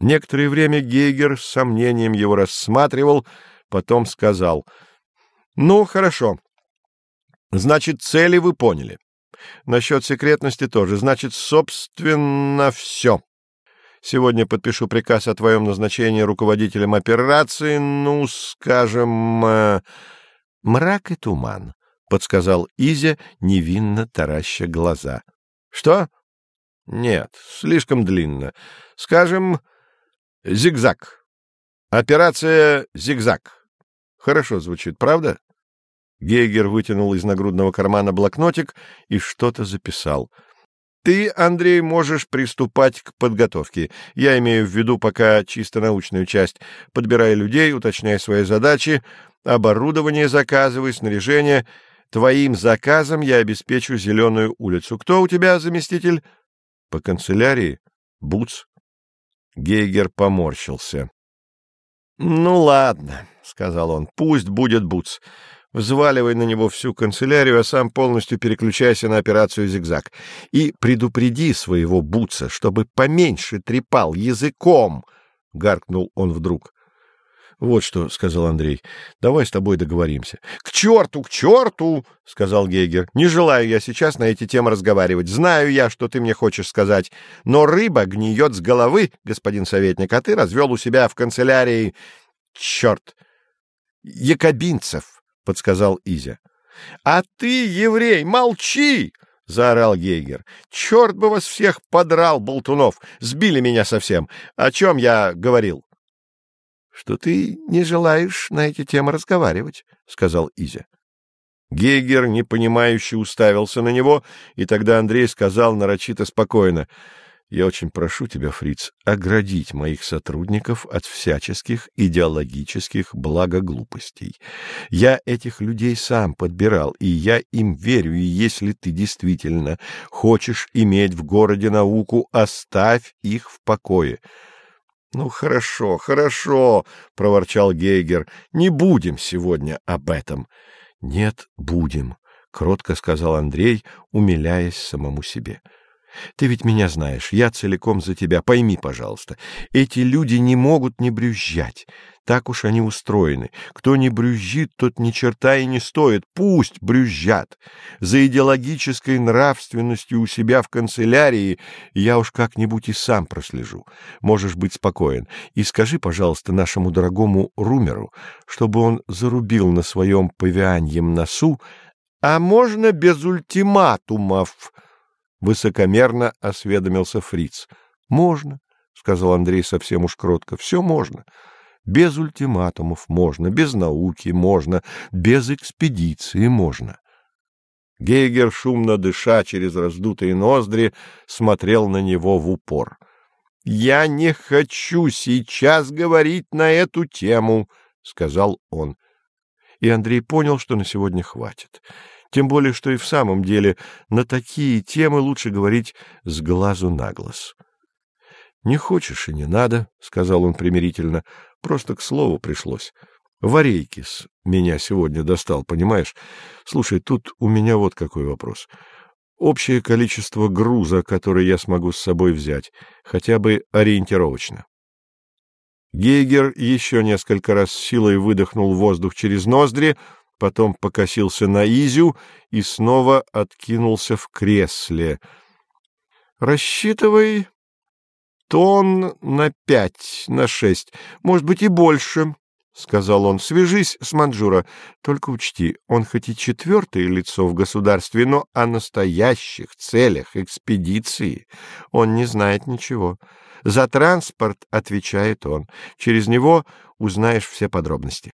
Некоторое время Гейгер с сомнением его рассматривал, потом сказал, «Ну, хорошо. Значит, цели вы поняли. Насчет секретности тоже. Значит, собственно, все. Сегодня подпишу приказ о твоем назначении руководителем операции, ну, скажем, э, мрак и туман, — подсказал Изя, невинно тараща глаза. — Что? — Нет, слишком длинно. Скажем, зигзаг. Операция «Зигзаг». Хорошо звучит, правда? Гейгер вытянул из нагрудного кармана блокнотик и что-то записал — ты, Андрей, можешь приступать к подготовке. Я имею в виду пока чисто научную часть. Подбирай людей, уточняй свои задачи, оборудование заказывай, снаряжение. Твоим заказом я обеспечу зеленую улицу. Кто у тебя заместитель? По канцелярии? Буц. Гейгер поморщился. — Ну, ладно, — сказал он, — пусть будет Буц взваливай на него всю канцелярию, а сам полностью переключайся на операцию «Зигзаг». И предупреди своего Буца, чтобы поменьше трепал языком, — гаркнул он вдруг. — Вот что, — сказал Андрей, — давай с тобой договоримся. — К черту, к черту, — сказал Гейгер. — Не желаю я сейчас на эти темы разговаривать. Знаю я, что ты мне хочешь сказать. Но рыба гниет с головы, господин советник, а ты развел у себя в канцелярии... Черт! Якобинцев! — подсказал Изя. — А ты, еврей, молчи! — заорал Гейгер. — Черт бы вас всех подрал, болтунов! Сбили меня совсем. О чем я говорил? — Что ты не желаешь на эти темы разговаривать, — сказал Изя. Гейгер непонимающе уставился на него, и тогда Андрей сказал нарочито спокойно — я очень прошу тебя, Фриц, оградить моих сотрудников от всяческих идеологических благоглупостей. Я этих людей сам подбирал, и я им верю, и если ты действительно хочешь иметь в городе науку, оставь их в покое. — Ну, хорошо, хорошо, — проворчал Гейгер, — не будем сегодня об этом. — Нет, будем, — кротко сказал Андрей, умиляясь самому себе. — ты ведь меня знаешь, я целиком за тебя. Пойми, пожалуйста, эти люди не могут не брюзжать. Так уж они устроены. Кто не брюзжит, тот ни черта и не стоит. Пусть брюзжат. За идеологической нравственностью у себя в канцелярии я уж как-нибудь и сам прослежу. Можешь быть спокоен. И скажи, пожалуйста, нашему дорогому Румеру, чтобы он зарубил на своем павианьем носу, а можно без ультиматумов, — высокомерно осведомился фриц. Можно, — сказал Андрей совсем уж кротко, — все можно. Без ультиматумов можно, без науки можно, без экспедиции можно. Гейгер, шумно дыша через раздутые ноздри, смотрел на него в упор. — Я не хочу сейчас говорить на эту тему, — сказал он. И Андрей понял, что на сегодня хватит. Тем более, что и в самом деле на такие темы лучше говорить с глазу на глаз. — Не хочешь и не надо, — сказал он примирительно, — просто к слову пришлось. Варейкис меня сегодня достал, понимаешь? Слушай, тут у меня вот какой вопрос. Общее количество груза, который я смогу с собой взять, хотя бы ориентировочно. Гейгер еще несколько раз силой выдохнул воздух через ноздри, потом покосился на Изю и снова откинулся в кресле. — Рассчитывай тон на пять, на шесть, может быть, и больше, — сказал он. — Свяжись с Манджура. Только учти, он хоть и четвертое лицо в государстве, но о настоящих целях экспедиции он не знает ничего. За транспорт отвечает он. Через него узнаешь все подробности.